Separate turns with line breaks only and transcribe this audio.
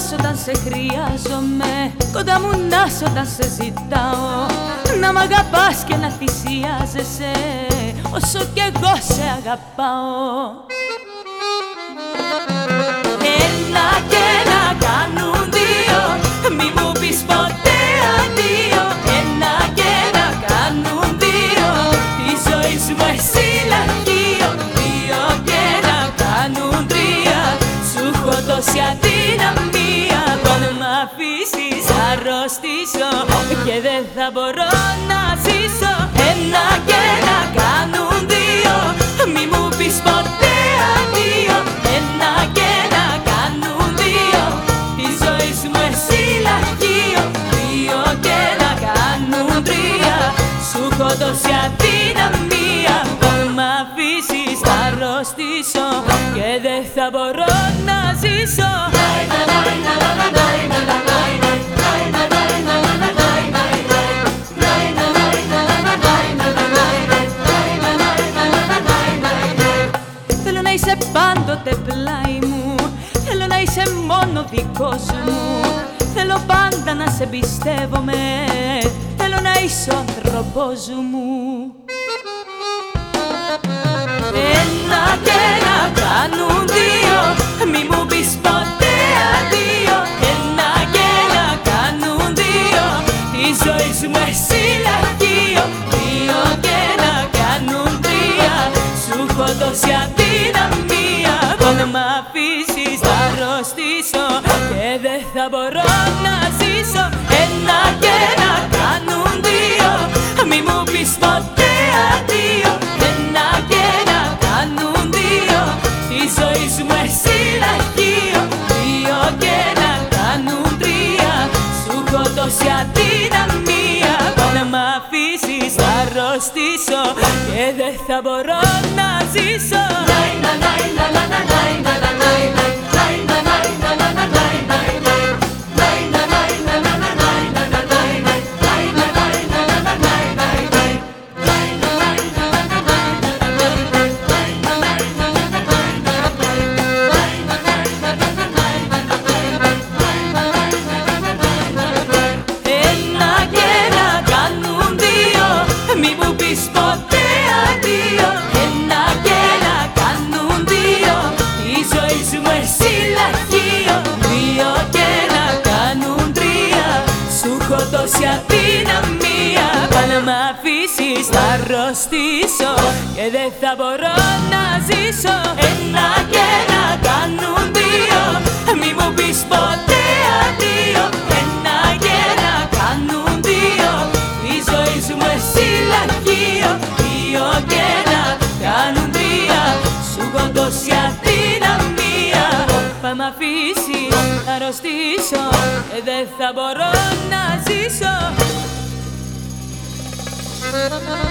σ' όταν σε χρειάζομαι. Κοντά μου να σ' όταν σε ζητάω. Να μ' αγαπάς και να θυσιάζεσαι Όσο κι εγώ σε αγαπάω αρρωστήσω Και δεν θα μπορώ να ζήσω Ένα και να κάνουν δύο Μη μου πεις ποτέ αντίο Ένα και να κάνουν δύο Τη ζωή σου με εσύ λαχείο Δύο και να κάνουν τρία Σου έχω τόση αδυναμία Αν μ' αφήσεις θα αρρωστήσω Και δεν θα μπορώ να ζήσω Θέλω να είσαι πάντοτε πλάι μου. Θέλω να είσαι μόνο δικός μου. Θέλω πάντα να σε εμπιστεύομαι Θέλω να είσαι ο άνθρωπός μου. Ένα και να κάνουν δύο. Μη μου πεις ποτέ αντίο. Ένα και να κάνουν δύο. Τη ζωή σου με εσύ λαχείο Δύο και να κάνουν τρία. Σου έχω τόση αρρωστήσω Και δεν θα μπορώ να ζήσω. Ένα και να κάνουν δύο. Μη μου πεις ποτέ αντίο. Ένα και να κάνουν δύο. Τη ζωή σου με εσύ λαχείο Δύο και να κάνουν τρία. Σου έχω τόση αδυναμία. Αν μ' αφήσεις θα αρρωστήσω. Και δεν θα μπορώ να ζήσω. Ένα μ' αφήσεις θα αρρωστήσω Και δεν θα μπορώ να ζήσω. Ένα και να κάνουν δύο Μη μου πεις ποτέ αντίο. Ένα και να κάνουν δύο Η ζωή σου με εσύ λαχείο Δύο και να κάνουν τρία Σου έχω τόση αδυναμία. Θα μ' αφήσεις θα αρρωστήσω Και δεν θα μπορώ να ζήσω Thank you.